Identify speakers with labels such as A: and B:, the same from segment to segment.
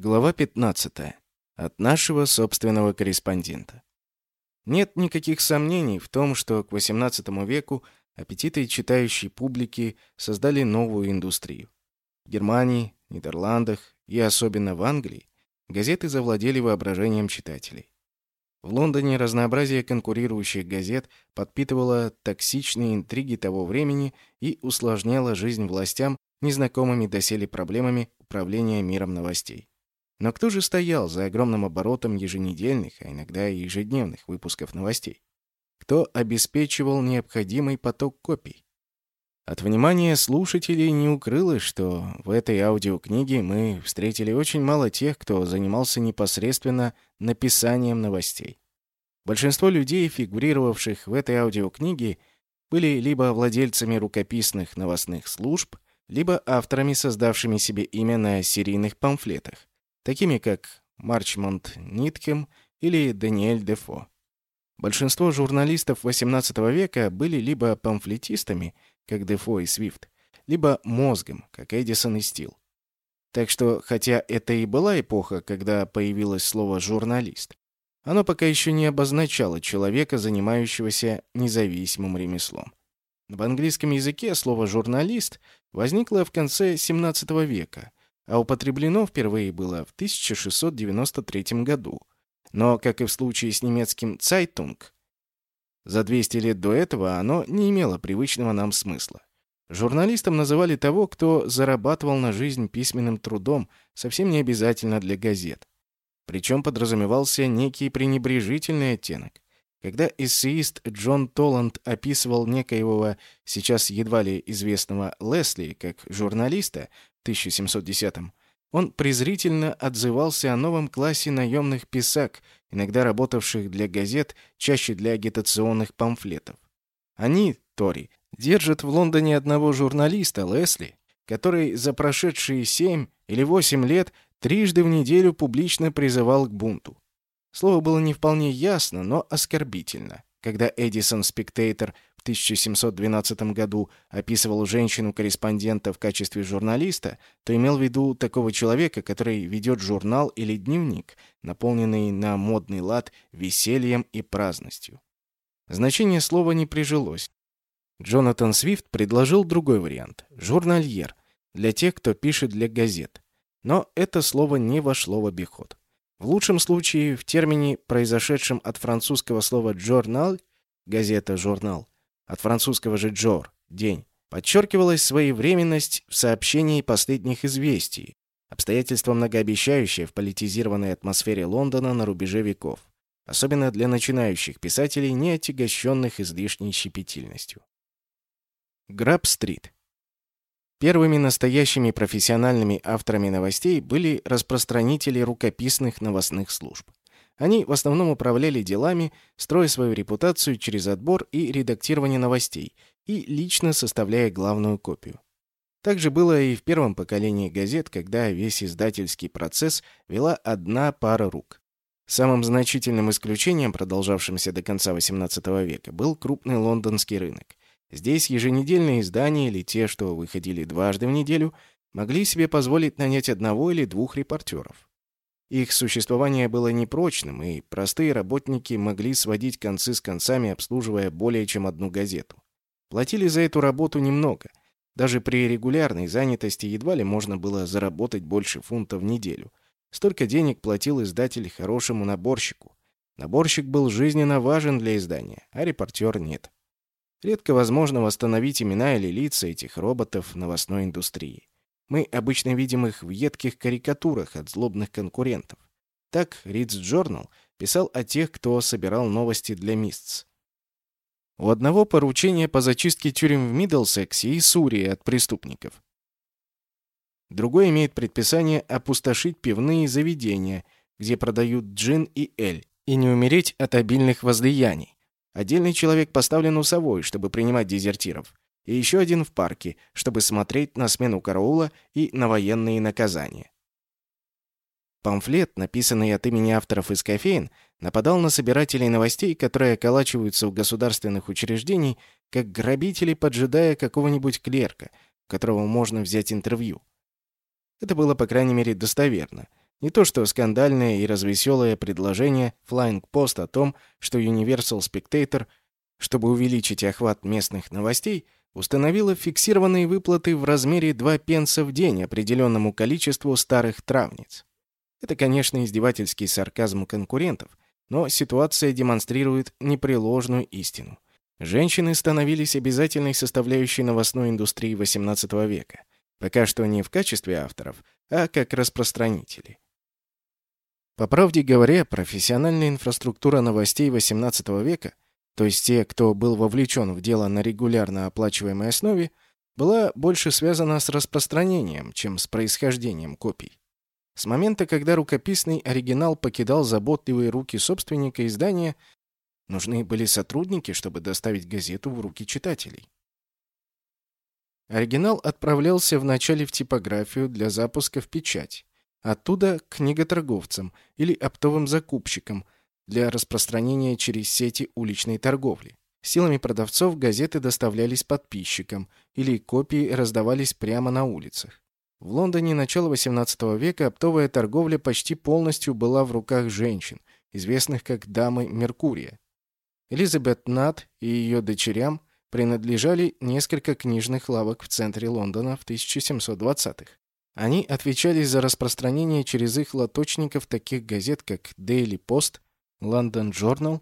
A: Глава 15. От нашего собственного корреспондента. Нет никаких сомнений в том, что к XVIII веку аппетиты читающей публики создали новую индустрию. В Германии, Нидерландах и особенно в Англии газеты завладели воображением читателей. В Лондоне разнообразие конкурирующих газет подпитывало токсичные интриги того времени и усложняло жизнь властям незнакомыми доселе проблемами управления миром новостей. Но кто же стоял за огромным оборотом еженедельных, а иногда и ежедневных выпусков новостей? Кто обеспечивал необходимый поток копий? От внимания слушателей не укрылось, что в этой аудиокниге мы встретили очень мало тех, кто занимался непосредственно написанием новостей. Большинство людей, фигурировавших в этой аудиокниге, были либо владельцами рукописных новостных служб, либо авторами, создавшими себе имя на серийных памфлетах такими как Марчмонт Ниткем или Даниэль Дефо. Большинство журналистов XVIII века были либо памфлетистами, как Дефо и Свифт, либо мозгом, как Эдисон и Стил. Так что, хотя это и была эпоха, когда появилось слово «журналист», оно пока еще не обозначало человека, занимающегося независимым ремеслом. В английском языке слово «журналист» возникло в конце XVII века, а употреблено впервые было в 1693 году. Но, как и в случае с немецким «Zeitung», за 200 лет до этого оно не имело привычного нам смысла. Журналистом называли того, кто зарабатывал на жизнь письменным трудом, совсем не обязательно для газет. Причем подразумевался некий пренебрежительный оттенок. Когда эссеист Джон Толланд описывал некоего, сейчас едва ли известного Лесли, как журналиста, 1710-м, он презрительно отзывался о новом классе наемных писак, иногда работавших для газет, чаще для агитационных памфлетов. Они, Тори, держат в Лондоне одного журналиста, Лесли, который за прошедшие семь или восемь лет трижды в неделю публично призывал к бунту. Слово было не вполне ясно, но оскорбительно. Когда Эдисон Спектейтор 1712 году описывал женщину-корреспондента в качестве журналиста, то имел в виду такого человека, который ведет журнал или дневник, наполненный на модный лад весельем и праздностью. Значение слова не прижилось. Джонатан Свифт предложил другой вариант – журнальер, для тех, кто пишет для газет. Но это слово не вошло в обиход. В лучшем случае в термине, произошедшем от французского слова «журнал» — газета, журнал, от французского же «джор» — день, подчеркивалась своевременность в сообщении последних известий, обстоятельство многообещающее в политизированной атмосфере Лондона на рубеже веков, особенно для начинающих писателей, не отягощенных излишней щепетильностью. Граб-стрит Первыми настоящими профессиональными авторами новостей были распространители рукописных новостных служб. Они в основном управляли делами, строя свою репутацию через отбор и редактирование новостей и лично составляя главную копию. Так же было и в первом поколении газет, когда весь издательский процесс вела одна пара рук. Самым значительным исключением, продолжавшимся до конца XVIII века, был крупный лондонский рынок. Здесь еженедельные издания или те, что выходили дважды в неделю, могли себе позволить нанять одного или двух репортеров. Их существование было непрочным, и простые работники могли сводить концы с концами, обслуживая более чем одну газету. Платили за эту работу немного. Даже при регулярной занятости едва ли можно было заработать больше фунта в неделю. Столько денег платил издатель хорошему наборщику. Наборщик был жизненно важен для издания, а репортер нет. Редко возможно восстановить имена или лица этих роботов новостной индустрии. Мы обычно видим их в едких карикатурах от злобных конкурентов. Так Ридс Джорнал писал о тех, кто собирал новости для Мистс. У одного поручение по зачистке тюрем в Миддлсексе и Сурии от преступников. Другой имеет предписание опустошить пивные заведения, где продают джин и эль, и не умереть от обильных возлияний. Отдельный человек поставлен у совой, чтобы принимать дезертиров. И еще один в парке, чтобы смотреть на смену караула и на военные наказания. Памфлет, написанный от имени авторов из кофеин, нападал на собирателей новостей, которые околачиваются в государственных учреждениях, как грабители, поджидая какого-нибудь клерка, у которого можно взять интервью. Это было, по крайней мере, достоверно. Не то что скандальное и развеселое предложение Flying Post о том, что Universal Spectator, чтобы увеличить охват местных новостей, установила фиксированные выплаты в размере 2 пенса в день определенному количеству старых травниц. Это, конечно, издевательский сарказм конкурентов, но ситуация демонстрирует непреложную истину. Женщины становились обязательной составляющей новостной индустрии XVIII века, пока что не в качестве авторов, а как распространители. По правде говоря, профессиональная инфраструктура новостей XVIII века, то есть те, кто был вовлечен в дело на регулярно оплачиваемой основе, была больше связана с распространением, чем с происхождением копий. С момента, когда рукописный оригинал покидал заботливые руки собственника издания, нужны были сотрудники, чтобы доставить газету в руки читателей. Оригинал отправлялся вначале в типографию для запуска в печать. Оттуда к книготорговцам или оптовым закупщикам для распространения через сети уличной торговли. Силами продавцов газеты доставлялись подписчикам или копии раздавались прямо на улицах. В Лондоне начала XVIII века оптовая торговля почти полностью была в руках женщин, известных как дамы Меркурия. Элизабет Нат и ее дочерям принадлежали несколько книжных лавок в центре Лондона в 1720-х. Они отвечали за распространение через их лоточников таких газет, как Daily Post, London Journal,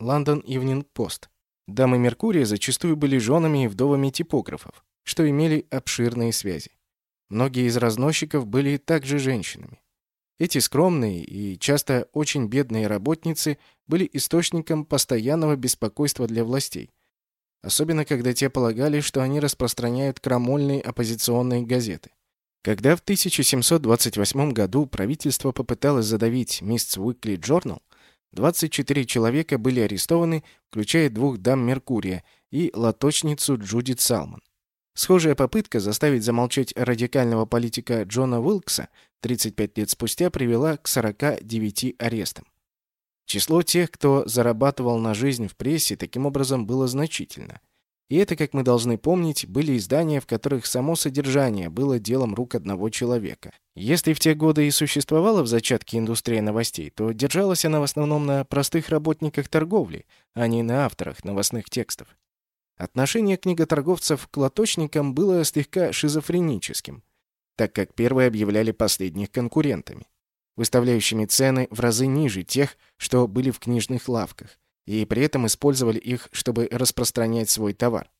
A: London Evening Post. Дамы Меркурия зачастую были женами и вдовами типографов, что имели обширные связи. Многие из разносчиков были также женщинами. Эти скромные и часто очень бедные работницы были источником постоянного беспокойства для властей. Особенно, когда те полагали, что они распространяют крамольные оппозиционные газеты. Когда в 1728 году правительство попыталось задавить Мист's Weekly Journal, 24 человека были арестованы, включая двух дам Меркурия и лоточницу Джудит Салмон. Схожая попытка заставить замолчать радикального политика Джона Уилкса 35 лет спустя привела к 49 арестам. Число тех, кто зарабатывал на жизнь в прессе, таким образом было значительно – и это, как мы должны помнить, были издания, в которых само содержание было делом рук одного человека. Если в те годы и существовала в зачатке индустрия новостей, то держалась она в основном на простых работниках торговли, а не на авторах новостных текстов. Отношение книготорговцев к лоточникам было слегка шизофреническим, так как первые объявляли последних конкурентами, выставляющими цены в разы ниже тех, что были в книжных лавках и при этом использовали их, чтобы распространять свой товар.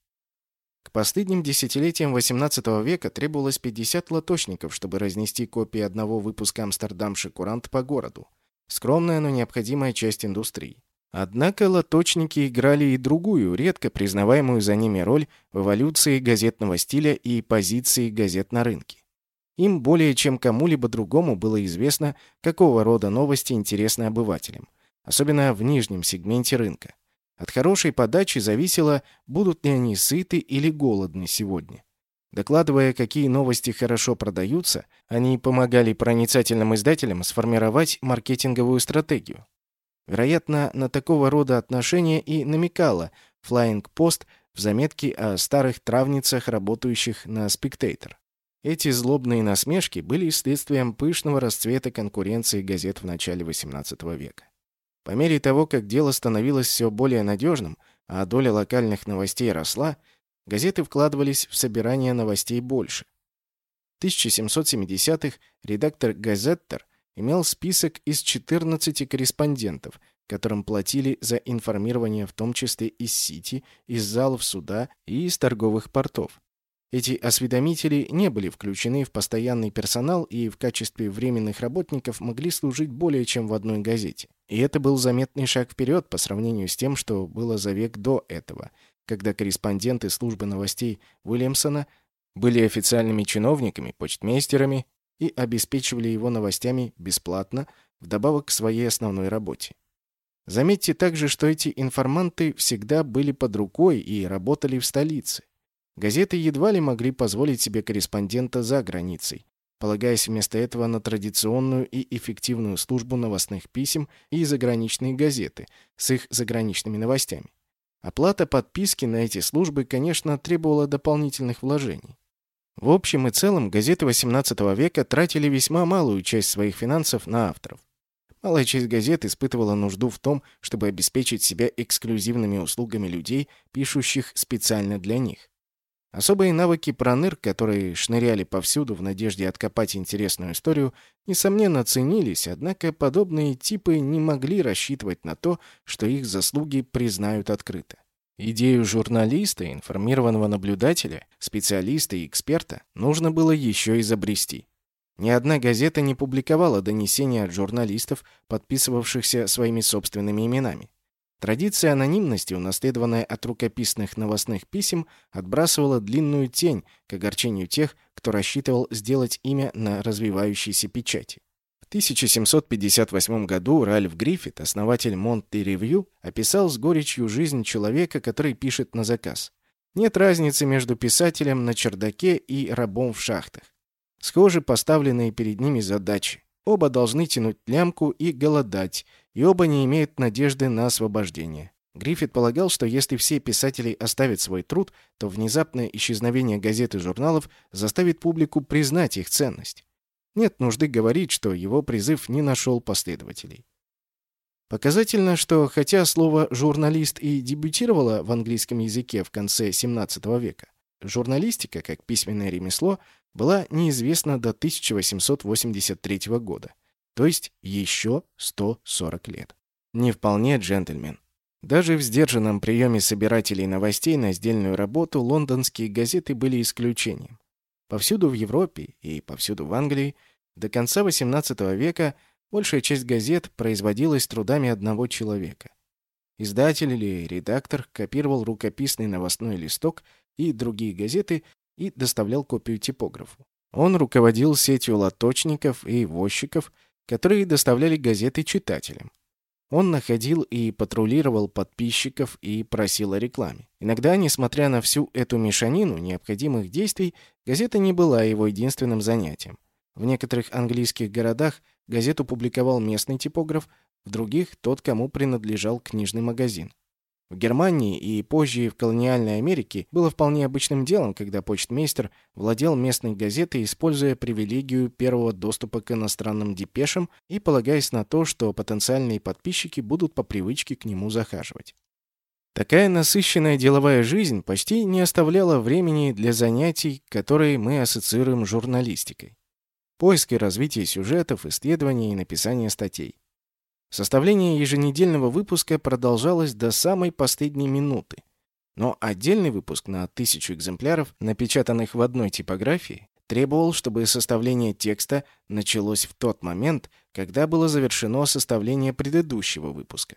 A: К последним десятилетиям XVIII века требовалось 50 лоточников, чтобы разнести копии одного выпуска «Амстердам Шикурант» по городу. Скромная, но необходимая часть индустрии. Однако лоточники играли и другую, редко признаваемую за ними роль в эволюции газетного стиля и позиции газет на рынке. Им более чем кому-либо другому было известно, какого рода новости интересны обывателям – особенно в нижнем сегменте рынка. От хорошей подачи зависело, будут ли они сыты или голодны сегодня. Докладывая, какие новости хорошо продаются, они помогали проницательным издателям сформировать маркетинговую стратегию. Вероятно, на такого рода отношения и намекала Flying Post в заметке о старых травницах, работающих на Spectator. Эти злобные насмешки были следствием пышного расцвета конкуренции газет в начале XVIII века. По мере того, как дело становилось все более надежным, а доля локальных новостей росла, газеты вкладывались в собирание новостей больше. В 1770-х редактор «Газеттер» имел список из 14 корреспондентов, которым платили за информирование в том числе из Сити, из залов суда и из торговых портов. Эти осведомители не были включены в постоянный персонал и в качестве временных работников могли служить более чем в одной газете. И это был заметный шаг вперед по сравнению с тем, что было за век до этого, когда корреспонденты службы новостей Уильямсона были официальными чиновниками, почтмейстерами и обеспечивали его новостями бесплатно, вдобавок к своей основной работе. Заметьте также, что эти информанты всегда были под рукой и работали в столице. Газеты едва ли могли позволить себе корреспондента за границей, полагаясь вместо этого на традиционную и эффективную службу новостных писем и заграничные газеты с их заграничными новостями. Оплата подписки на эти службы, конечно, требовала дополнительных вложений. В общем и целом, газеты XVIII века тратили весьма малую часть своих финансов на авторов. Малая часть газет испытывала нужду в том, чтобы обеспечить себя эксклюзивными услугами людей, пишущих специально для них. Особые навыки проныр, которые шныряли повсюду в надежде откопать интересную историю, несомненно ценились, однако подобные типы не могли рассчитывать на то, что их заслуги признают открыто. Идею журналиста, информированного наблюдателя, специалиста и эксперта нужно было еще изобрести. Ни одна газета не публиковала донесения от журналистов, подписывавшихся своими собственными именами. Традиция анонимности, унаследованная от рукописных новостных писем, отбрасывала длинную тень к огорчению тех, кто рассчитывал сделать имя на развивающейся печати. В 1758 году Ральф Гриффит, основатель Monthly Review, описал с горечью жизнь человека, который пишет на заказ. Нет разницы между писателем на чердаке и рабом в шахтах. Схожи поставленные перед ними задачи. Оба должны тянуть лямку и голодать, и оба не имеют надежды на освобождение. Гриффит полагал, что если все писатели оставят свой труд, то внезапное исчезновение газет и журналов заставит публику признать их ценность. Нет нужды говорить, что его призыв не нашел последователей. Показательно, что хотя слово «журналист» и дебютировало в английском языке в конце XVII века, журналистика, как письменное ремесло, была неизвестна до 1883 года то есть еще 140 лет. Не вполне джентльмен. Даже в сдержанном приеме собирателей новостей на сдельную работу лондонские газеты были исключением. Повсюду в Европе и повсюду в Англии до конца XVIII века большая часть газет производилась трудами одного человека. Издатель или редактор копировал рукописный новостной листок и другие газеты и доставлял копию типографу. Он руководил сетью лоточников и возчиков, которые доставляли газеты читателям. Он находил и патрулировал подписчиков и просил о рекламе. Иногда, несмотря на всю эту мешанину необходимых действий, газета не была его единственным занятием. В некоторых английских городах газету публиковал местный типограф, в других – тот, кому принадлежал книжный магазин. В Германии и позже в колониальной Америке было вполне обычным делом, когда почтмейстер владел местной газетой, используя привилегию первого доступа к иностранным депешам и полагаясь на то, что потенциальные подписчики будут по привычке к нему захаживать. Такая насыщенная деловая жизнь почти не оставляла времени для занятий, которые мы ассоциируем с журналистикой. Поиск и развитие сюжетов, исследования и написание статей. Составление еженедельного выпуска продолжалось до самой последней минуты. Но отдельный выпуск на тысячу экземпляров, напечатанных в одной типографии, требовал, чтобы составление текста началось в тот момент, когда было завершено составление предыдущего выпуска.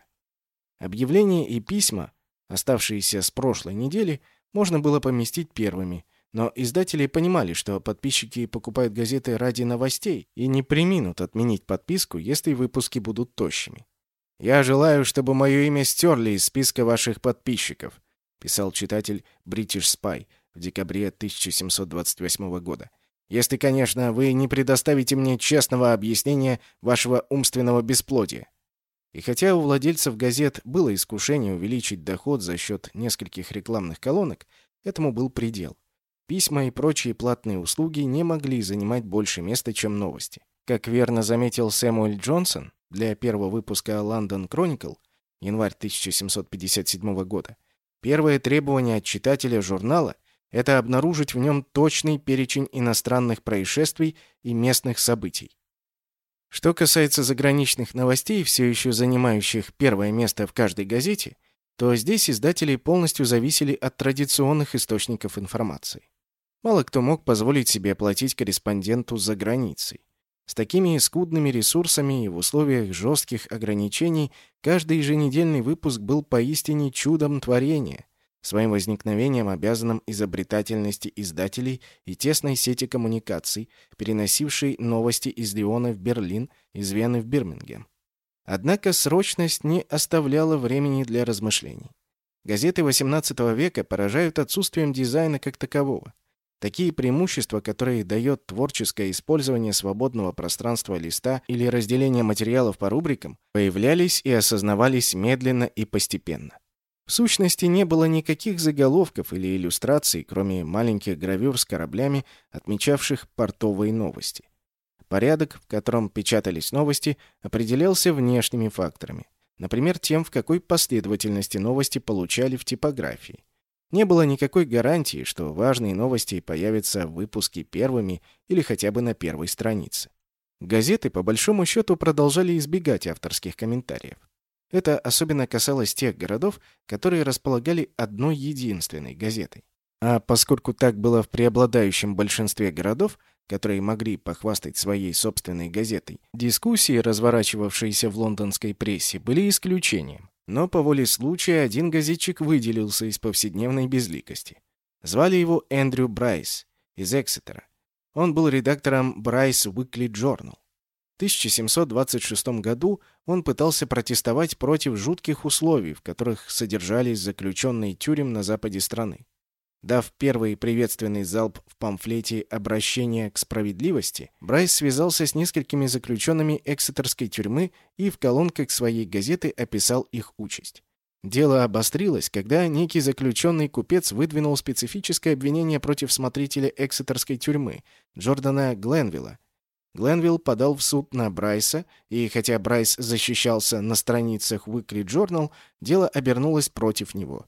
A: Объявления и письма, оставшиеся с прошлой недели, можно было поместить первыми, но издатели понимали, что подписчики покупают газеты ради новостей и не приминут отменить подписку, если выпуски будут тощими. «Я желаю, чтобы мое имя стерли из списка ваших подписчиков», писал читатель British Spy в декабре 1728 года. «Если, конечно, вы не предоставите мне честного объяснения вашего умственного бесплодия». И хотя у владельцев газет было искушение увеличить доход за счет нескольких рекламных колонок, этому был предел. Письма и прочие платные услуги не могли занимать больше места, чем новости. Как верно заметил Сэмуэль Джонсон для первого выпуска London Chronicle, январь 1757 года, первое требование от читателя журнала – это обнаружить в нем точный перечень иностранных происшествий и местных событий. Что касается заграничных новостей, все еще занимающих первое место в каждой газете, то здесь издатели полностью зависели от традиционных источников информации. Мало кто мог позволить себе платить корреспонденту за границей. С такими скудными ресурсами и в условиях жестких ограничений каждый еженедельный выпуск был поистине чудом творения, своим возникновением обязанным изобретательности издателей и тесной сети коммуникаций, переносившей новости из Лиона в Берлин, из Вены в Бирмингем. Однако срочность не оставляла времени для размышлений. Газеты XVIII века поражают отсутствием дизайна как такового. Такие преимущества, которые дает творческое использование свободного пространства листа или разделение материалов по рубрикам, появлялись и осознавались медленно и постепенно. В сущности, не было никаких заголовков или иллюстраций, кроме маленьких гравюр с кораблями, отмечавших портовые новости. Порядок, в котором печатались новости, определялся внешними факторами. Например, тем, в какой последовательности новости получали в типографии. Не было никакой гарантии, что важные новости появятся в выпуске первыми или хотя бы на первой странице. Газеты, по большому счету, продолжали избегать авторских комментариев. Это особенно касалось тех городов, которые располагали одной единственной газетой. А поскольку так было в преобладающем большинстве городов, которые могли похвастать своей собственной газетой, дискуссии, разворачивавшиеся в лондонской прессе, были исключением. Но по воле случая один газетчик выделился из повседневной безликости. Звали его Эндрю Брайс из Эксетера. Он был редактором Брайс Weekly Journal. В 1726 году он пытался протестовать против жутких условий, в которых содержались заключенные тюрем на западе страны. Дав первый приветственный залп в памфлете «Обращение к справедливости», Брайс связался с несколькими заключенными Эксетерской тюрьмы и в колонках своей газеты описал их участь. Дело обострилось, когда некий заключенный купец выдвинул специфическое обвинение против смотрителя Эксетерской тюрьмы, Джордана Гленвилла. Гленвилл подал в суд на Брайса, и хотя Брайс защищался на страницах Weekly Journal, дело обернулось против него.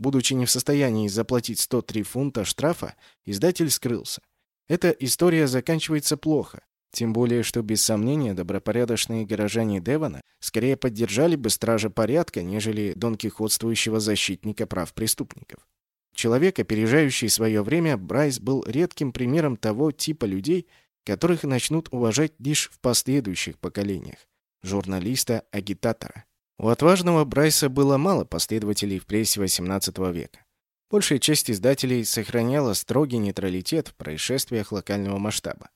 A: Будучи не в состоянии заплатить 103 фунта штрафа, издатель скрылся. Эта история заканчивается плохо. Тем более, что без сомнения добропорядочные горожане Девона скорее поддержали бы стража порядка, нежели донкихотствующего защитника прав преступников. Человек, опережающий свое время, Брайс был редким примером того типа людей, которых начнут уважать лишь в последующих поколениях – журналиста-агитатора. У отважного Брайса было мало последователей в прессе XVIII века. Большая часть издателей сохраняла строгий нейтралитет в происшествиях локального масштаба.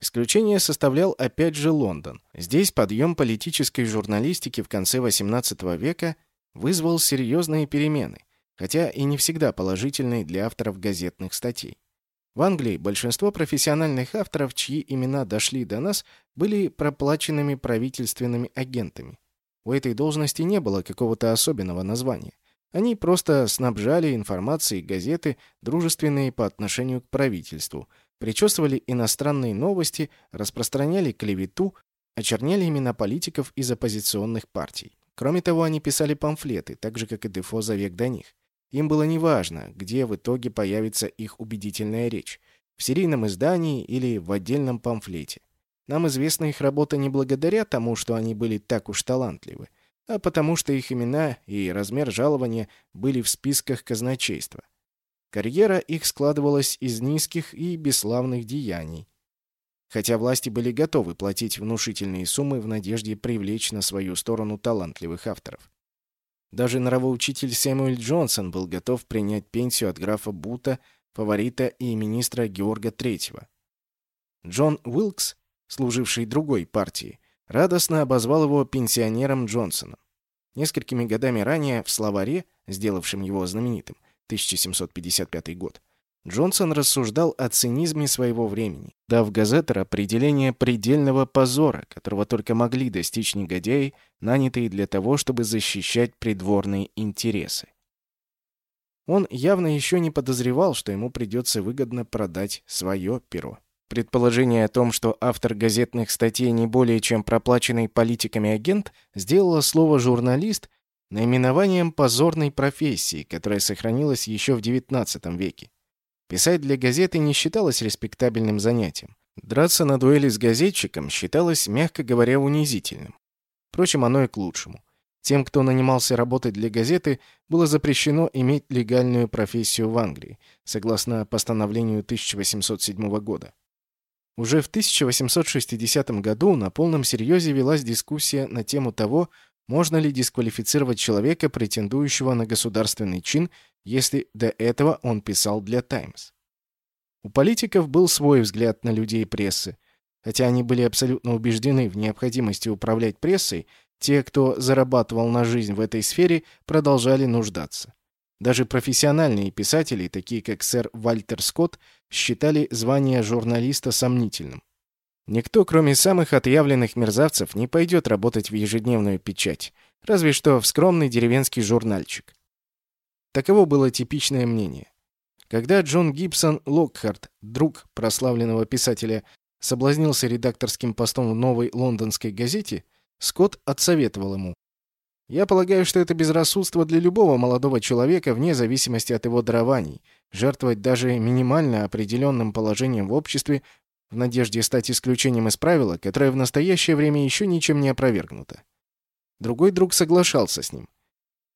A: Исключение составлял опять же Лондон. Здесь подъем политической журналистики в конце XVIII века вызвал серьезные перемены, хотя и не всегда положительные для авторов газетных статей. В Англии большинство профессиональных авторов, чьи имена дошли до нас, были проплаченными правительственными агентами. У этой должности не было какого-то особенного названия. Они просто снабжали информацией газеты, дружественные по отношению к правительству, причесывали иностранные новости, распространяли клевету, очерняли имена политиков из оппозиционных партий. Кроме того, они писали памфлеты, так же, как и Дефо за век до них. Им было неважно, где в итоге появится их убедительная речь – в серийном издании или в отдельном памфлете. Нам известна их работа не благодаря тому, что они были так уж талантливы, а потому что их имена и размер жалования были в списках казначейства. Карьера их складывалась из низких и бесславных деяний. Хотя власти были готовы платить внушительные суммы в надежде привлечь на свою сторону талантливых авторов. Даже нравоучитель Сэмюэль Джонсон был готов принять пенсию от графа Бута, фаворита и министра Георга III. Джон Уилкс служивший другой партии, радостно обозвал его пенсионером Джонсоном. Несколькими годами ранее в словаре, сделавшем его знаменитым, 1755 год, Джонсон рассуждал о цинизме своего времени, дав газетер определение предельного позора, которого только могли достичь негодяи, нанятые для того, чтобы защищать придворные интересы. Он явно еще не подозревал, что ему придется выгодно продать свое перо. Предположение о том, что автор газетных статей не более чем проплаченный политиками агент, сделало слово «журналист» наименованием позорной профессии, которая сохранилась еще в XIX веке. Писать для газеты не считалось респектабельным занятием. Драться на дуэли с газетчиком считалось, мягко говоря, унизительным. Впрочем, оно и к лучшему. Тем, кто нанимался работать для газеты, было запрещено иметь легальную профессию в Англии, согласно постановлению 1807 года. Уже в 1860 году на полном серьезе велась дискуссия на тему того, можно ли дисквалифицировать человека, претендующего на государственный чин, если до этого он писал для «Таймс». У политиков был свой взгляд на людей прессы. Хотя они были абсолютно убеждены в необходимости управлять прессой, те, кто зарабатывал на жизнь в этой сфере, продолжали нуждаться. Даже профессиональные писатели, такие как сэр Вальтер Скотт, считали звание журналиста сомнительным. Никто, кроме самых отъявленных мерзавцев, не пойдет работать в ежедневную печать, разве что в скромный деревенский журнальчик. Таково было типичное мнение. Когда Джон Гибсон Локхарт, друг прославленного писателя, соблазнился редакторским постом в новой лондонской газете, Скотт отсоветовал ему. «Я полагаю, что это безрассудство для любого молодого человека, вне зависимости от его дарований, жертвовать даже минимально определенным положением в обществе в надежде стать исключением из правила, которое в настоящее время еще ничем не опровергнуто». Другой друг соглашался с ним.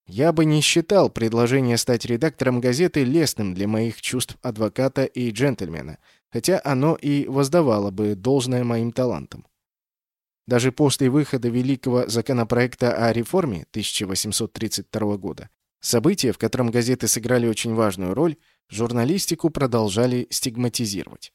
A: Я бы не считал предложение стать редактором газеты лестным для моих чувств адвоката и джентльмена, хотя оно и воздавало бы должное моим талантам. Даже после выхода Великого законопроекта о реформе 1832 года, события, в котором газеты сыграли очень важную роль, журналистику продолжали стигматизировать.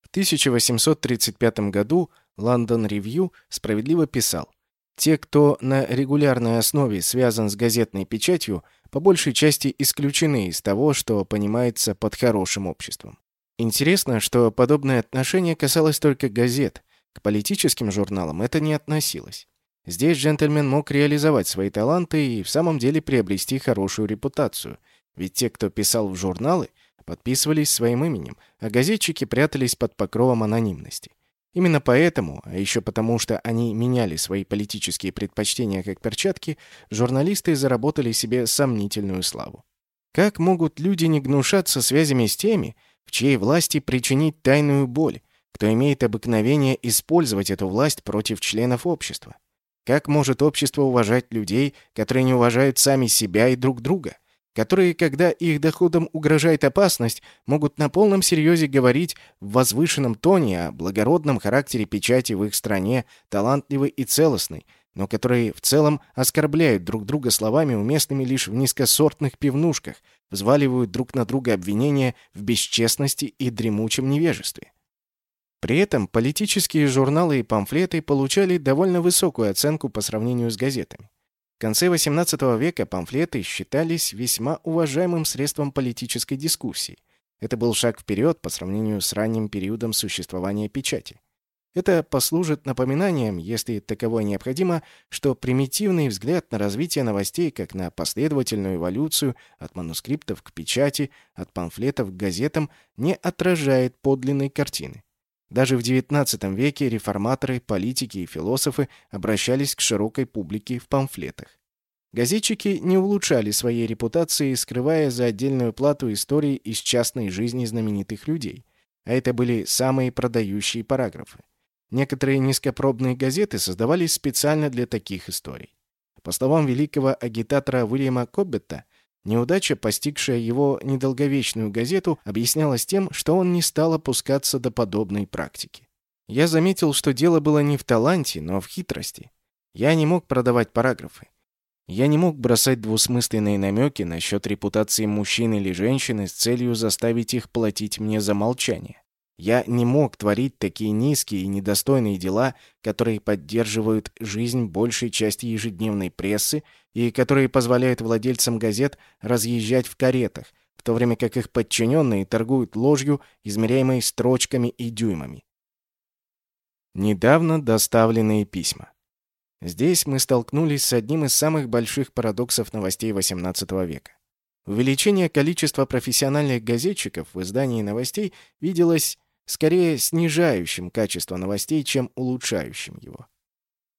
A: В 1835 году London Review справедливо писал те, кто на регулярной основе связан с газетной печатью, по большей части исключены из того, что понимается под хорошим обществом. Интересно, что подобное отношение касалось только газет. К политическим журналам это не относилось. Здесь джентльмен мог реализовать свои таланты и в самом деле приобрести хорошую репутацию. Ведь те, кто писал в журналы, подписывались своим именем, а газетчики прятались под покровом анонимности. Именно поэтому, а еще потому, что они меняли свои политические предпочтения как перчатки, журналисты заработали себе сомнительную славу. Как могут люди не гнушаться связями с теми, в чьей власти причинить тайную боль, кто имеет обыкновение использовать эту власть против членов общества? Как может общество уважать людей, которые не уважают сами себя и друг друга? которые, когда их доходам угрожает опасность, могут на полном серьезе говорить в возвышенном тоне о благородном характере печати в их стране, талантливой и целостной, но которые в целом оскорбляют друг друга словами, уместными лишь в низкосортных пивнушках, взваливают друг на друга обвинения в бесчестности и дремучем невежестве. При этом политические журналы и памфлеты получали довольно высокую оценку по сравнению с газетами конце XVIII века памфлеты считались весьма уважаемым средством политической дискуссии. Это был шаг вперед по сравнению с ранним периодом существования печати. Это послужит напоминанием, если таковое необходимо, что примитивный взгляд на развитие новостей как на последовательную эволюцию от манускриптов к печати, от памфлетов к газетам не отражает подлинной картины. Даже в XIX веке реформаторы, политики и философы обращались к широкой публике в памфлетах. Газетчики не улучшали своей репутации, скрывая за отдельную плату истории из частной жизни знаменитых людей. А это были самые продающие параграфы. Некоторые низкопробные газеты создавались специально для таких историй. По словам великого агитатора Уильяма Коббетта, Неудача, постигшая его недолговечную газету, объяснялась тем, что он не стал опускаться до подобной практики. Я заметил, что дело было не в таланте, но в хитрости. Я не мог продавать параграфы. Я не мог бросать двусмысленные намеки насчет репутации мужчины или женщины с целью заставить их платить мне за молчание. Я не мог творить такие низкие и недостойные дела, которые поддерживают жизнь большей части ежедневной прессы и которые позволяют владельцам газет разъезжать в каретах, в то время как их подчиненные торгуют ложью, измеряемой строчками и дюймами. Недавно доставленные письма. Здесь мы столкнулись с одним из самых больших парадоксов новостей XVIII века. Увеличение количества профессиональных газетчиков в издании новостей виделось скорее снижающим качество новостей, чем улучшающим его.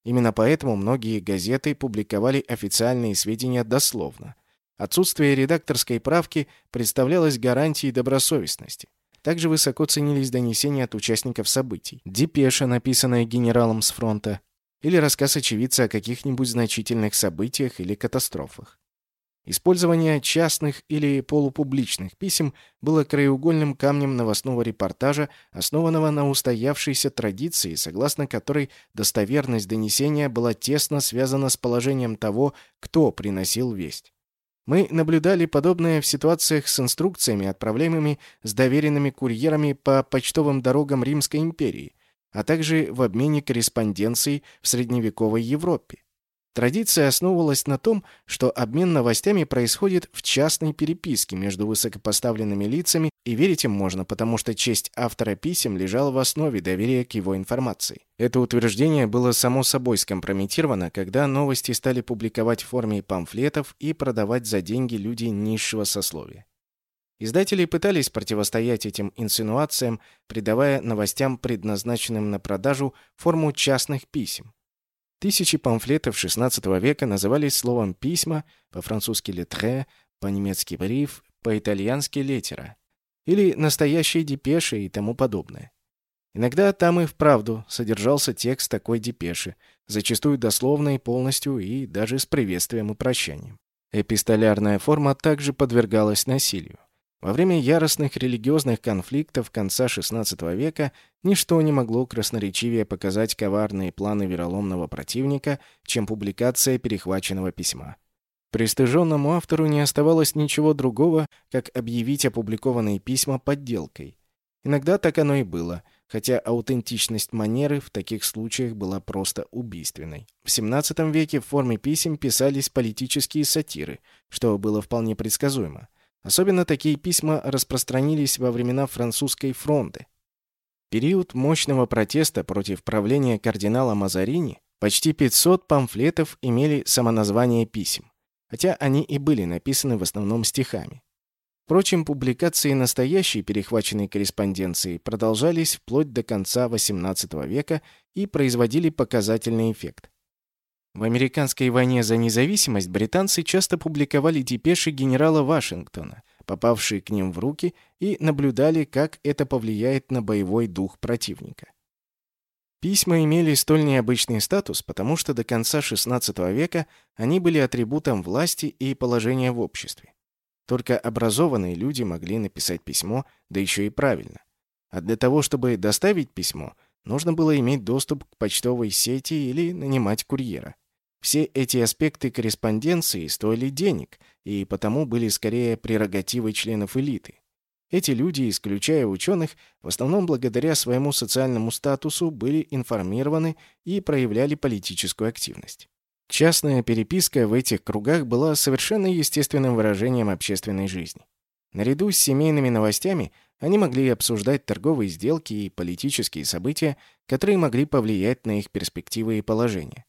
A: Именно поэтому многие газеты публиковали официальные сведения дословно. Отсутствие редакторской правки представлялось гарантией добросовестности. Также высоко ценились донесения от участников событий. Депеша, написанная генералом с фронта, или рассказ очевидца о каких-нибудь значительных событиях или катастрофах. Использование частных или полупубличных писем было краеугольным камнем новостного репортажа, основанного на устоявшейся традиции, согласно которой достоверность донесения была тесно связана с положением того, кто приносил весть. Мы наблюдали подобное в ситуациях с инструкциями, отправляемыми с доверенными курьерами по почтовым дорогам Римской империи, а также в обмене корреспонденцией в средневековой Европе. Традиция основывалась на том, что обмен новостями происходит в частной переписке между высокопоставленными лицами И верить им можно, потому что честь автора писем лежала в основе доверия к его информации. Это утверждение было само собой скомпрометировано, когда новости стали публиковать в форме памфлетов и продавать за деньги люди низшего сословия. Издатели пытались противостоять этим инсинуациям, придавая новостям, предназначенным на продажу, форму частных писем. Тысячи памфлетов XVI века назывались словом «письма», по-французски «летре», по-немецки «бриф», по-итальянски «летера» или настоящие депеши и тому подобное. Иногда там и вправду содержался текст такой депеши, зачастую дословно полностью, и даже с приветствием и прощанием. Эпистолярная форма также подвергалась насилию. Во время яростных религиозных конфликтов конца XVI века ничто не могло красноречивее показать коварные планы вероломного противника, чем публикация перехваченного письма. Пристыженному автору не оставалось ничего другого, как объявить опубликованные письма подделкой. Иногда так оно и было, хотя аутентичность манеры в таких случаях была просто убийственной. В XVII веке в форме писем писались политические сатиры, что было вполне предсказуемо. Особенно такие письма распространились во времена французской фронды. Период мощного протеста против правления кардинала Мазарини почти 500 памфлетов имели самоназвание писем, хотя они и были написаны в основном стихами. Впрочем, публикации настоящей перехваченной корреспонденции продолжались вплоть до конца XVIII века и производили показательный эффект. В американской войне за независимость британцы часто публиковали депеши генерала Вашингтона, попавшие к ним в руки, и наблюдали, как это повлияет на боевой дух противника. Письма имели столь необычный статус, потому что до конца XVI века они были атрибутом власти и положения в обществе. Только образованные люди могли написать письмо, да еще и правильно. А для того, чтобы доставить письмо, нужно было иметь доступ к почтовой сети или нанимать курьера. Все эти аспекты корреспонденции стоили денег и потому были скорее прерогативой членов элиты. Эти люди, исключая ученых, в основном благодаря своему социальному статусу были информированы и проявляли политическую активность. Частная переписка в этих кругах была совершенно естественным выражением общественной жизни. Наряду с семейными новостями они могли обсуждать торговые сделки и политические события, которые могли повлиять на их перспективы и положение.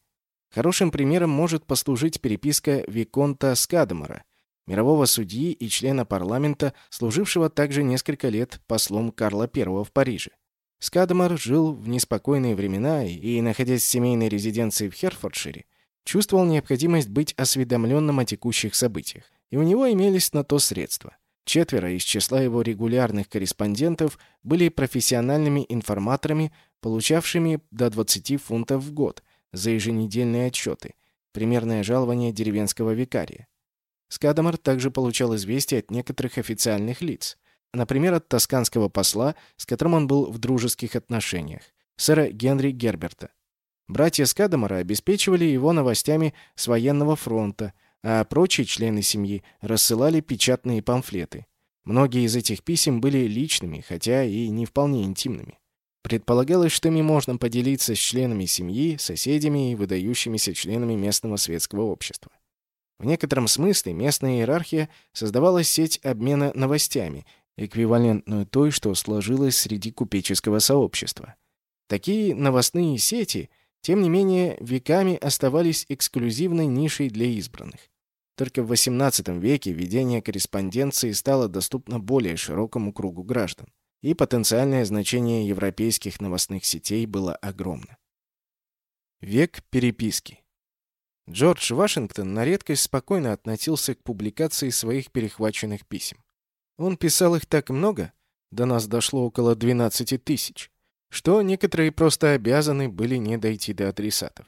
A: Хорошим примером может послужить переписка Виконта Скадмара, мирового судьи и члена парламента, служившего также несколько лет послом Карла I в Париже. Скадмар жил в неспокойные времена и, находясь в семейной резиденции в Херфордшире, чувствовал необходимость быть осведомленным о текущих событиях, и у него имелись на то средства. Четверо из числа его регулярных корреспондентов были профессиональными информаторами, получавшими до 20 фунтов в год – за еженедельные отчеты, примерное жалование деревенского викария. Скадамар также получал известия от некоторых официальных лиц, например, от тосканского посла, с которым он был в дружеских отношениях, сэра Генри Герберта. Братья Скадамара обеспечивали его новостями с военного фронта, а прочие члены семьи рассылали печатные памфлеты. Многие из этих писем были личными, хотя и не вполне интимными. Предполагалось, что ими можно поделиться с членами семьи, соседями и выдающимися членами местного светского общества. В некотором смысле местная иерархия создавала сеть обмена новостями, эквивалентную той, что сложилась среди купеческого сообщества. Такие новостные сети, тем не менее, веками оставались эксклюзивной нишей для избранных. Только в XVIII веке ведение корреспонденции стало доступно более широкому кругу граждан и потенциальное значение европейских новостных сетей было огромно. Век переписки. Джордж Вашингтон на редкость спокойно относился к публикации своих перехваченных писем. Он писал их так много, до нас дошло около 12 тысяч, что некоторые просто обязаны были не дойти до адресатов.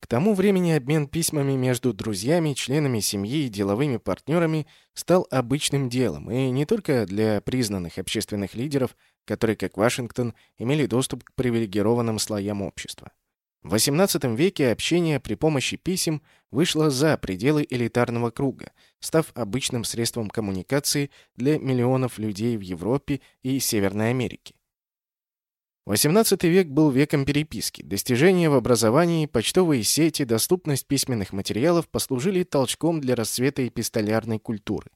A: К тому времени обмен письмами между друзьями, членами семьи и деловыми партнерами стал обычным делом, и не только для признанных общественных лидеров, которые, как Вашингтон, имели доступ к привилегированным слоям общества. В XVIII веке общение при помощи писем вышло за пределы элитарного круга, став обычным средством коммуникации для миллионов людей в Европе и Северной Америке. XVIII век был веком переписки. Достижения в образовании, почтовые сети, доступность письменных материалов послужили толчком для расцвета эпистолярной культуры.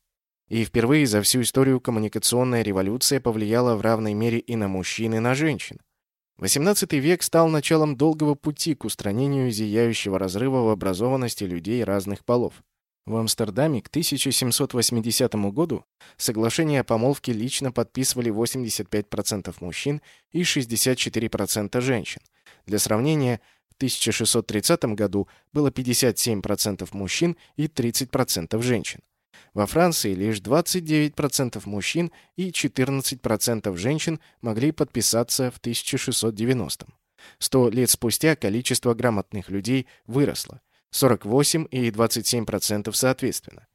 A: И впервые за всю историю коммуникационная революция повлияла в равной мере и на мужчин, и на женщин. XVIII век стал началом долгого пути к устранению зияющего разрыва в образованности людей разных полов. В Амстердаме к 1780 году соглашение о помолвке лично подписывали 85% мужчин и 64% женщин. Для сравнения, в 1630 году было 57% мужчин и 30% женщин. Во Франции лишь 29% мужчин и 14% женщин могли подписаться в 1690 -м. Сто лет спустя количество грамотных людей выросло. 48 и 27% соответственно.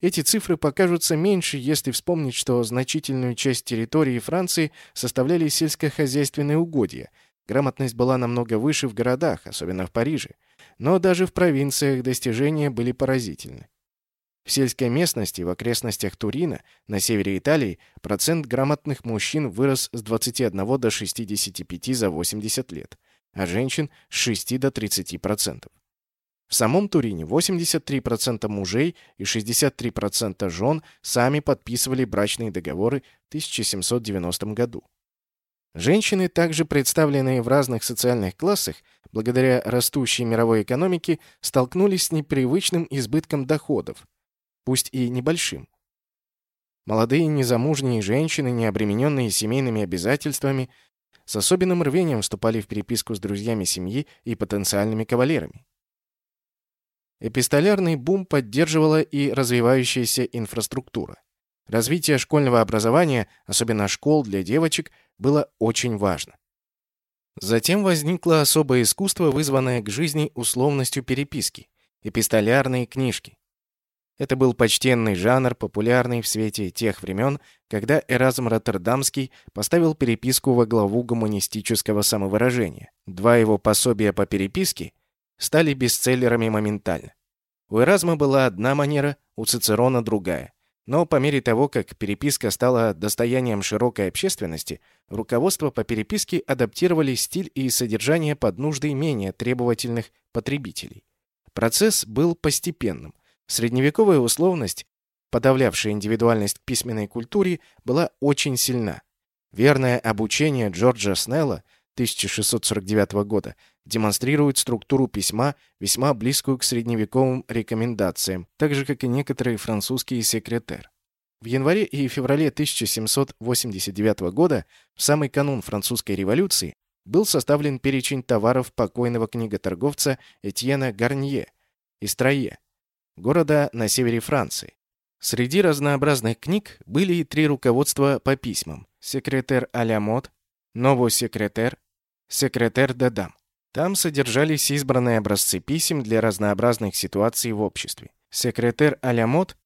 A: Эти цифры покажутся меньше, если вспомнить, что значительную часть территории Франции составляли сельскохозяйственные угодья. Грамотность была намного выше в городах, особенно в Париже. Но даже в провинциях достижения были поразительны. В сельской местности в окрестностях Турина, на севере Италии, процент грамотных мужчин вырос с 21 до 65 за 80 лет, а женщин с 6 до 30%. В самом Турине 83% мужей и 63% жен сами подписывали брачные договоры в 1790 году. Женщины, также представленные в разных социальных классах, благодаря растущей мировой экономике, столкнулись с непривычным избытком доходов, пусть и небольшим. Молодые незамужние женщины, не обремененные семейными обязательствами, с особенным рвением вступали в переписку с друзьями семьи и потенциальными кавалерами. Эпистолярный бум поддерживала и развивающаяся инфраструктура. Развитие школьного образования, особенно школ для девочек, было очень важно. Затем возникло особое искусство, вызванное к жизни условностью переписки – эпистолярные книжки. Это был почтенный жанр, популярный в свете тех времен, когда Эразм Роттердамский поставил переписку во главу гуманистического самовыражения. Два его пособия по переписке стали бестселлерами моментально. У Эразма была одна манера, у Цицерона другая. Но по мере того, как переписка стала достоянием широкой общественности, руководство по переписке адаптировали стиль и содержание под нужды менее требовательных потребителей. Процесс был постепенным. Средневековая условность, подавлявшая индивидуальность в письменной культуре, была очень сильна. Верное обучение Джорджа Снелла 1649 года демонстрирует структуру письма, весьма близкую к средневековым рекомендациям, так же, как и некоторые французские секретер. В январе и феврале 1789 года, в самый канун французской революции, был составлен перечень товаров покойного книготорговца Этьена Гарнье из Трое, города на севере Франции. Среди разнообразных книг были и три руководства по письмам «Секретер а-ля мод», «Секретер де дам». Там содержались избранные образцы писем для разнообразных ситуаций в обществе. Секретер а-ля мод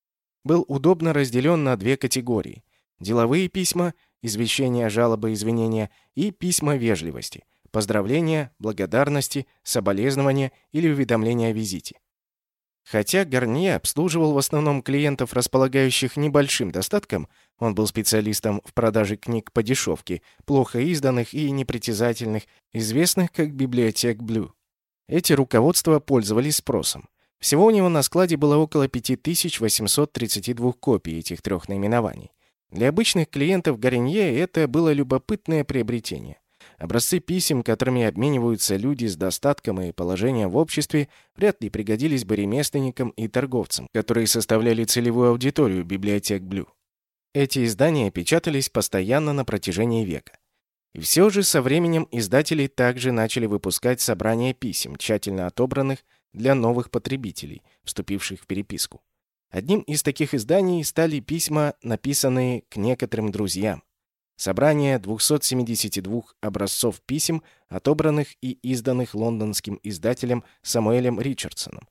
A: был удобно разделен на две категории. Деловые письма, извещения, жалобы, извинения и письма вежливости, поздравления, благодарности, соболезнования или уведомления о визите. Хотя Гарнье обслуживал в основном клиентов, располагающих небольшим достатком, он был специалистом в продаже книг по дешевке, плохо изданных и непритязательных, известных как библиотек Блю. Эти руководства пользовались спросом. Всего у него на складе было около 5832 копий этих трех наименований. Для обычных клиентов Гарнье это было любопытное приобретение. Образцы писем, которыми обмениваются люди с достатком и положением в обществе, вряд ли пригодились бы ремесленникам и торговцам, которые составляли целевую аудиторию библиотек Блю. Эти издания печатались постоянно на протяжении века. И все же со временем издатели также начали выпускать собрания писем, тщательно отобранных для новых потребителей, вступивших в переписку. Одним из таких изданий стали письма, написанные к некоторым друзьям. Собрание 272 образцов писем, отобранных и изданных лондонским издателем Самуэлем Ричардсоном.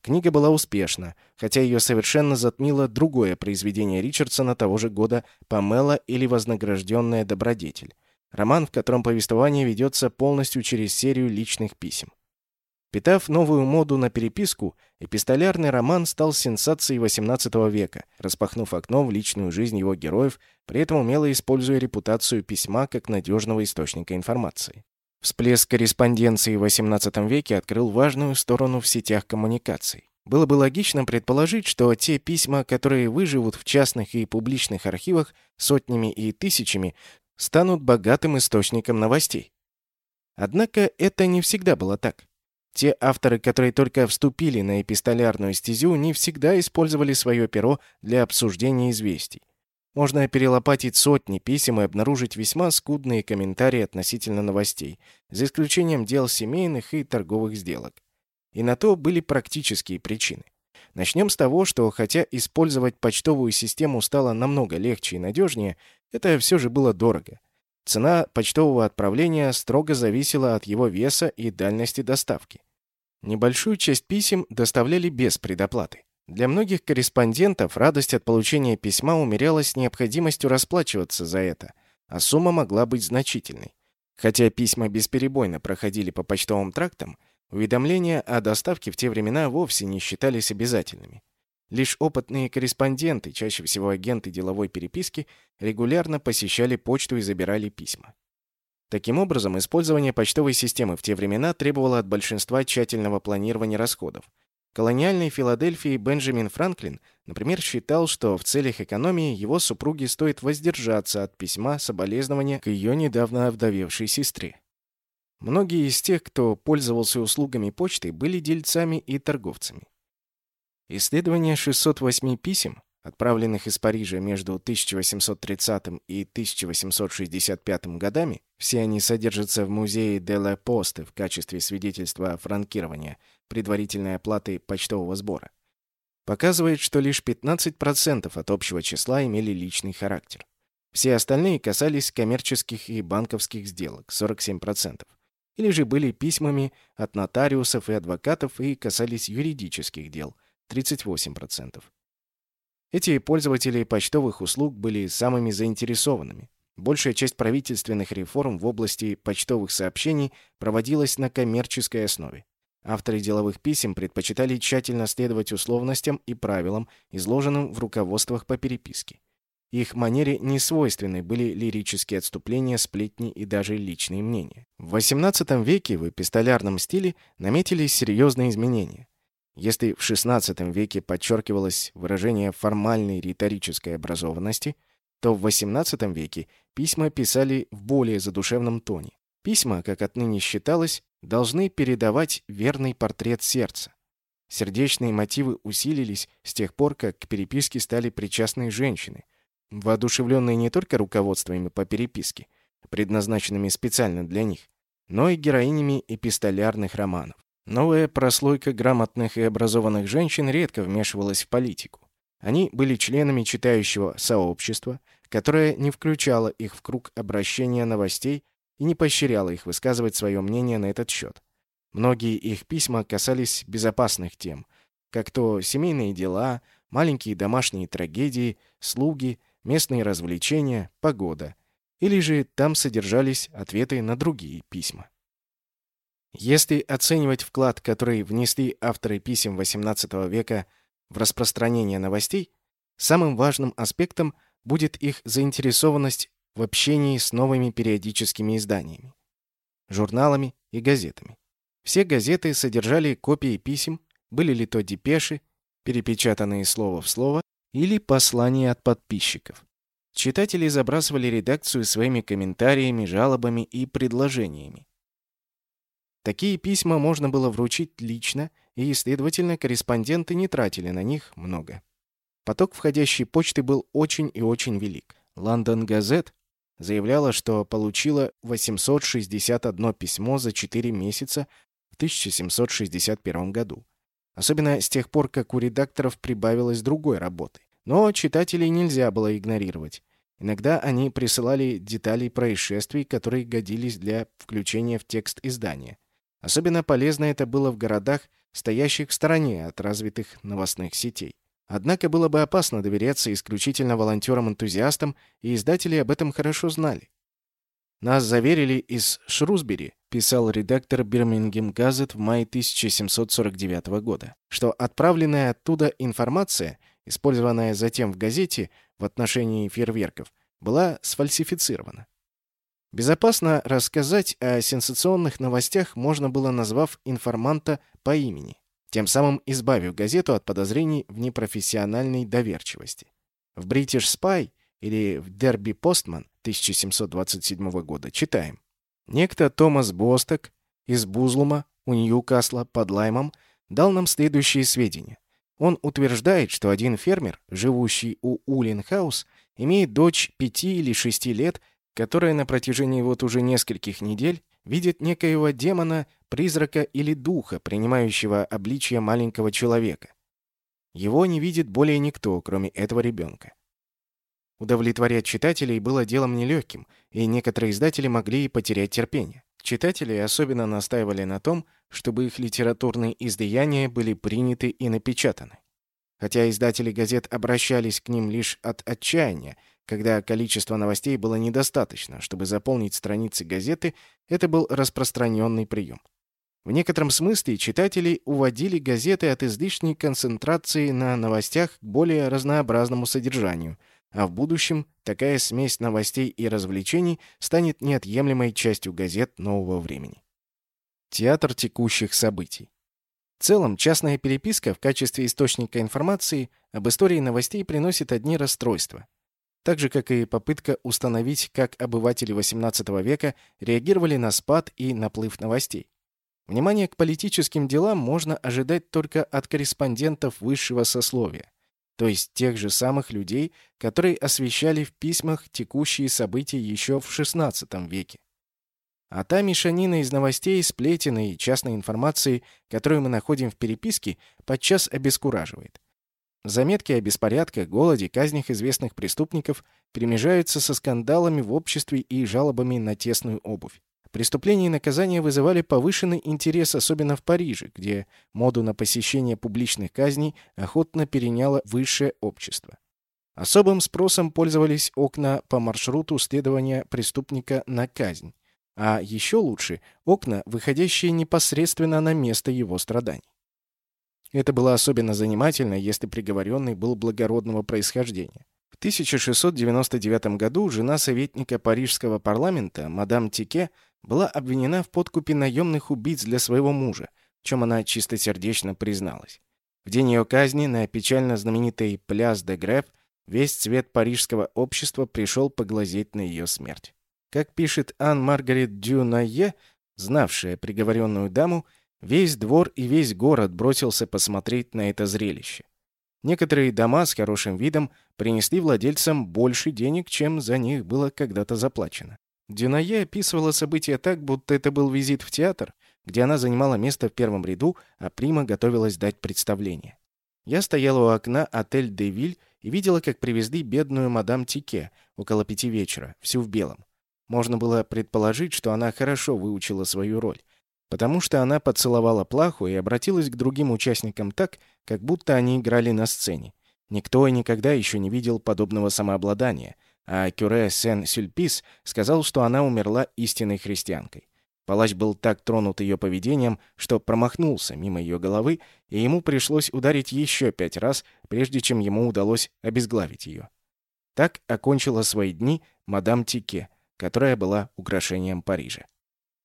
A: Книга была успешна, хотя ее совершенно затмило другое произведение Ричардсона того же года «Памела или вознагражденная добродетель», роман, в котором повествование ведется полностью через серию личных писем. Питав новую моду на переписку, эпистолярный роман стал сенсацией XVIII века, распахнув окно в личную жизнь его героев, при этом умело используя репутацию письма как надежного источника информации. Всплеск корреспонденции в XVIII веке открыл важную сторону в сетях коммуникаций. Было бы логично предположить, что те письма, которые выживут в частных и публичных архивах сотнями и тысячами, станут богатым источником новостей. Однако это не всегда было так. Те авторы, которые только вступили на эпистолярную стезю, не всегда использовали свое перо для обсуждения известий. Можно перелопатить сотни писем и обнаружить весьма скудные комментарии относительно новостей, за исключением дел семейных и торговых сделок. И на то были практические причины. Начнем с того, что хотя использовать почтовую систему стало намного легче и надежнее, это все же было дорого. Цена почтового отправления строго зависела от его веса и дальности доставки. Небольшую часть писем доставляли без предоплаты. Для многих корреспондентов радость от получения письма умерялась необходимостью расплачиваться за это, а сумма могла быть значительной. Хотя письма бесперебойно проходили по почтовым трактам, уведомления о доставке в те времена вовсе не считались обязательными. Лишь опытные корреспонденты, чаще всего агенты деловой переписки, регулярно посещали почту и забирали письма. Таким образом, использование почтовой системы в те времена требовало от большинства тщательного планирования расходов. В колониальной Филадельфии Бенджамин Франклин, например, считал, что в целях экономии его супруге стоит воздержаться от письма соболезнования к ее недавно овдовевшей сестре. Многие из тех, кто пользовался услугами почты, были дельцами и торговцами. Исследование 608 писем, отправленных из Парижа между 1830 и 1865 годами, все они содержатся в музее де ла Посте в качестве свидетельства франкирования, предварительной оплаты почтового сбора, показывает, что лишь 15% от общего числа имели личный характер. Все остальные касались коммерческих и банковских сделок 47%, или же были письмами от нотариусов и адвокатов и касались юридических дел – 38%. Эти пользователи почтовых услуг были самыми заинтересованными. Большая часть правительственных реформ в области почтовых сообщений проводилась на коммерческой основе. Авторы деловых писем предпочитали тщательно следовать условностям и правилам, изложенным в руководствах по переписке. Их манере не свойственны были лирические отступления, сплетни и даже личные мнения. В XVIII веке в эпистолярном стиле наметились серьезные изменения. Если в XVI веке подчеркивалось выражение формальной риторической образованности, то в XVIII веке письма писали в более задушевном тоне. Письма, как отныне считалось, должны передавать верный портрет сердца. Сердечные мотивы усилились с тех пор, как к переписке стали причастны женщины, воодушевленные не только руководствами по переписке, предназначенными специально для них, но и героинями эпистолярных романов. Новая прослойка грамотных и образованных женщин редко вмешивалась в политику. Они были членами читающего сообщества, которое не включало их в круг обращения новостей и не поощряло их высказывать свое мнение на этот счет. Многие их письма касались безопасных тем, как то семейные дела, маленькие домашние трагедии, слуги, местные развлечения, погода. Или же там содержались ответы на другие письма. Если оценивать вклад, который внесли авторы писем XVIII века в распространение новостей, самым важным аспектом будет их заинтересованность в общении с новыми периодическими изданиями, журналами и газетами. Все газеты содержали копии писем, были ли то депеши, перепечатанные слово в слово, или послания от подписчиков. Читатели забрасывали редакцию своими комментариями, жалобами и предложениями. Такие письма можно было вручить лично, и, следовательно, корреспонденты не тратили на них много. Поток входящей почты был очень и очень велик. Лондон Газет заявляла, что получила 861 письмо за 4 месяца в 1761 году. Особенно с тех пор, как у редакторов прибавилось другой работы. Но читателей нельзя было игнорировать. Иногда они присылали детали происшествий, которые годились для включения в текст издания. Особенно полезно это было в городах, стоящих в стороне от развитых новостных сетей. Однако было бы опасно доверяться исключительно волонтерам-энтузиастам, и издатели об этом хорошо знали. «Нас заверили из Шрусбери», — писал редактор Бирмингем Газет в мае 1749 года, что отправленная оттуда информация, использованная затем в газете в отношении фейерверков, была сфальсифицирована. Безопасно рассказать о сенсационных новостях можно было, назвав информанта по имени. тем самым избавив газету от подозрений в непрофессиональной доверчивости. В British Spy или в Derby Postman 1727 года читаем. Некто Томас Босток из Бузлума у Ньюкасла под Лаймом дал нам следующие сведения. Он утверждает, что один фермер, живущий у Улинхаус, имеет дочь пяти или шести лет, которая на протяжении вот уже нескольких недель видит некоего демона, призрака или духа, принимающего обличье маленького человека. Его не видит более никто, кроме этого ребенка. Удовлетворять читателей было делом нелегким, и некоторые издатели могли и потерять терпение. Читатели особенно настаивали на том, чтобы их литературные издаяния были приняты и напечатаны. Хотя издатели газет обращались к ним лишь от отчаяния, когда количество новостей было недостаточно, чтобы заполнить страницы газеты, это был распространенный прием. В некотором смысле читатели уводили газеты от излишней концентрации на новостях к более разнообразному содержанию, а в будущем такая смесь новостей и развлечений станет неотъемлемой частью газет нового времени. Театр текущих событий. В целом, частная переписка в качестве источника информации об истории новостей приносит одни расстройства. Так же, как и попытка установить, как обыватели XVIII века реагировали на спад и наплыв новостей. Внимание к политическим делам можно ожидать только от корреспондентов высшего сословия, то есть тех же самых людей, которые освещали в письмах текущие события еще в XVI веке. А та мешанина из новостей, сплетен и частной информации, которую мы находим в переписке, подчас обескураживает. Заметки о беспорядках, голоде, казнях известных преступников перемежаются со скандалами в обществе и жалобами на тесную обувь. Преступления и наказания вызывали повышенный интерес, особенно в Париже, где моду на посещение публичных казней охотно переняло высшее общество. Особым спросом пользовались окна по маршруту следования преступника на казнь а еще лучше – окна, выходящие непосредственно на место его страданий. Это было особенно занимательно, если приговоренный был благородного происхождения. В 1699 году жена советника парижского парламента, мадам Тике, была обвинена в подкупе наемных убийц для своего мужа, в чем она чистосердечно призналась. В день ее казни на печально знаменитый Пляс де Греф весь цвет парижского общества пришел поглазеть на ее смерть. Как пишет Ан Маргарет Дюнае, знавшая приговоренную даму, весь двор и весь город бросился посмотреть на это зрелище. Некоторые дома с хорошим видом принесли владельцам больше денег, чем за них было когда-то заплачено. Дюнае описывала события так, будто это был визит в театр, где она занимала место в первом ряду, а Прима готовилась дать представление. Я стояла у окна отель «Де Виль» и видела, как привезли бедную мадам Тике около пяти вечера, всю в белом. Можно было предположить, что она хорошо выучила свою роль, потому что она поцеловала плаху и обратилась к другим участникам так, как будто они играли на сцене. Никто и никогда еще не видел подобного самообладания, а Кюре Сен-Сюльпис сказал, что она умерла истинной христианкой. Палач был так тронут ее поведением, что промахнулся мимо ее головы, и ему пришлось ударить еще пять раз, прежде чем ему удалось обезглавить ее. Так окончила свои дни мадам Тике, которая была украшением Парижа.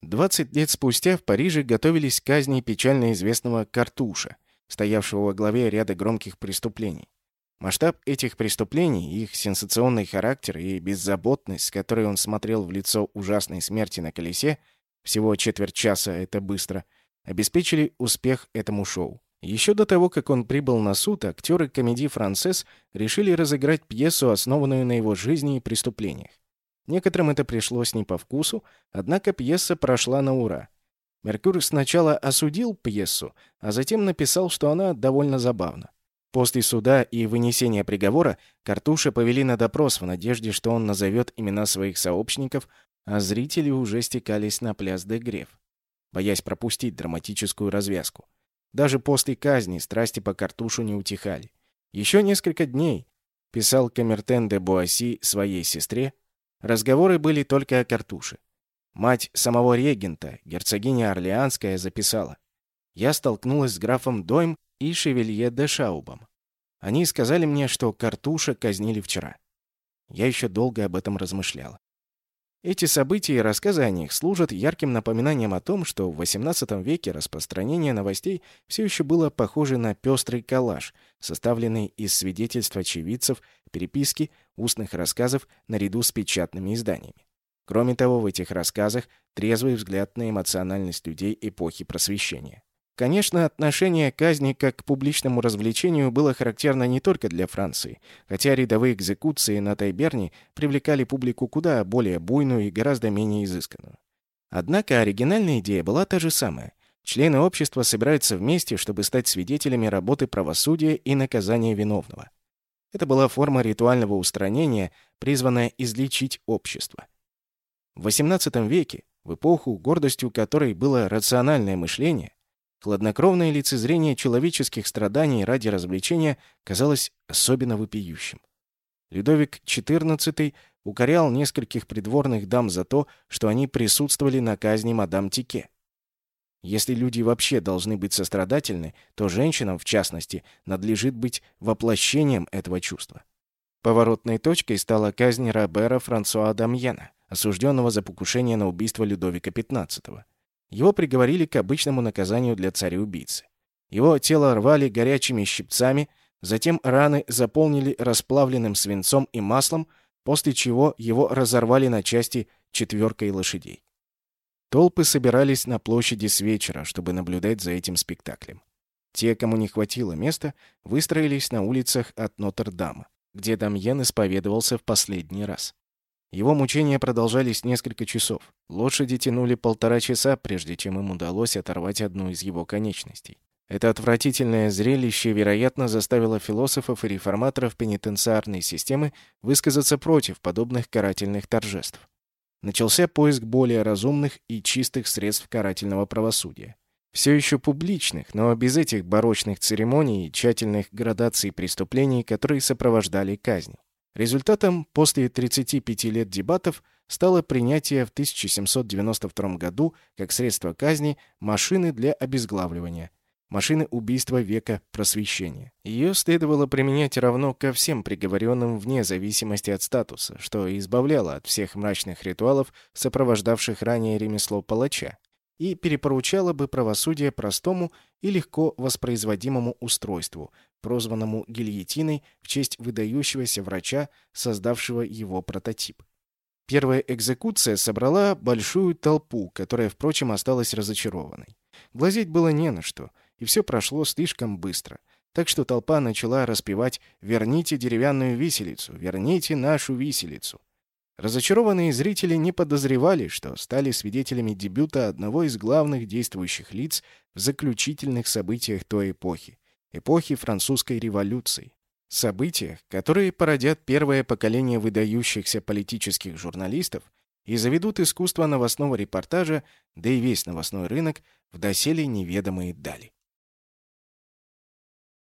A: 20 лет спустя в Париже готовились к казни печально известного Картуша, стоявшего во главе ряда громких преступлений. Масштаб этих преступлений, их сенсационный характер и беззаботность, с которой он смотрел в лицо ужасной смерти на колесе, всего четверть часа, это быстро, обеспечили успех этому шоу. Еще до того, как он прибыл на суд, актеры комедии «Францесс» решили разыграть пьесу, основанную на его жизни и преступлениях. Некоторым это пришлось не по вкусу, однако пьеса прошла на ура. Меркур сначала осудил пьесу, а затем написал, что она довольно забавна. После суда и вынесения приговора Картуша повели на допрос в надежде, что он назовет имена своих сообщников, а зрители уже стекались на пляс де Греф, боясь пропустить драматическую развязку. Даже после казни страсти по Картушу не утихали. Еще несколько дней, писал Камертен де Буасси своей сестре, Разговоры были только о картуше. Мать самого регента, герцогиня Орлеанская, записала. Я столкнулась с графом Дойм и шевелье де Шаубом. Они сказали мне, что картуша казнили вчера. Я еще долго об этом размышляла. Эти события и рассказы о них служат ярким напоминанием о том, что в XVIII веке распространение новостей все еще было похоже на пестрый коллаж, составленный из свидетельств очевидцев, переписки, устных рассказов наряду с печатными изданиями. Кроме того, в этих рассказах трезвый взгляд на эмоциональность людей эпохи Просвещения. Конечно, отношение казни как к публичному развлечению было характерно не только для Франции, хотя рядовые экзекуции на Тайберне привлекали публику куда более буйную и гораздо менее изысканную. Однако оригинальная идея была та же самая. Члены общества собираются вместе, чтобы стать свидетелями работы правосудия и наказания виновного. Это была форма ритуального устранения, призванная излечить общество. В XVIII веке, в эпоху, гордостью которой было рациональное мышление, Хладнокровное лицезрение человеческих страданий ради развлечения казалось особенно вопиющим. Людовик XIV укорял нескольких придворных дам за то, что они присутствовали на казни мадам Тике. Если люди вообще должны быть сострадательны, то женщинам, в частности, надлежит быть воплощением этого чувства. Поворотной точкой стала казнь Робера Франсуа Дамьена, осужденного за покушение на убийство Людовика XV. Его приговорили к обычному наказанию для царя-убийцы. Его тело рвали горячими щипцами, затем раны заполнили расплавленным свинцом и маслом, после чего его разорвали на части четверкой лошадей. Толпы собирались на площади с вечера, чтобы наблюдать за этим спектаклем. Те, кому не хватило места, выстроились на улицах от Нотр-Дама, где Дамьен исповедовался в последний раз. Его мучения продолжались несколько часов. Лошади тянули полтора часа, прежде чем им удалось оторвать одну из его конечностей. Это отвратительное зрелище, вероятно, заставило философов и реформаторов пенитенциарной системы высказаться против подобных карательных торжеств. Начался поиск более разумных и чистых средств карательного правосудия. Все еще публичных, но без этих барочных церемоний и тщательных градаций преступлений, которые сопровождали казнь. Результатом после 35 лет дебатов стало принятие в 1792 году как средство казни машины для обезглавливания, машины убийства века просвещения. Ее следовало применять равно ко всем приговоренным вне зависимости от статуса, что избавляло от всех мрачных ритуалов, сопровождавших ранее ремесло палача, и перепоручало бы правосудие простому и легко воспроизводимому устройству, прозванному гильотиной в честь выдающегося врача, создавшего его прототип. Первая экзекуция собрала большую толпу, которая, впрочем, осталась разочарованной. Глазеть было не на что, и все прошло слишком быстро. Так что толпа начала распевать «Верните деревянную виселицу! Верните нашу виселицу!». Разочарованные зрители не подозревали, что стали свидетелями дебюта одного из главных действующих лиц в заключительных событиях той эпохи эпохи французской революции. События, которые породят первое поколение выдающихся политических журналистов и заведут искусство новостного репортажа, да и весь новостной рынок в доселе неведомые дали.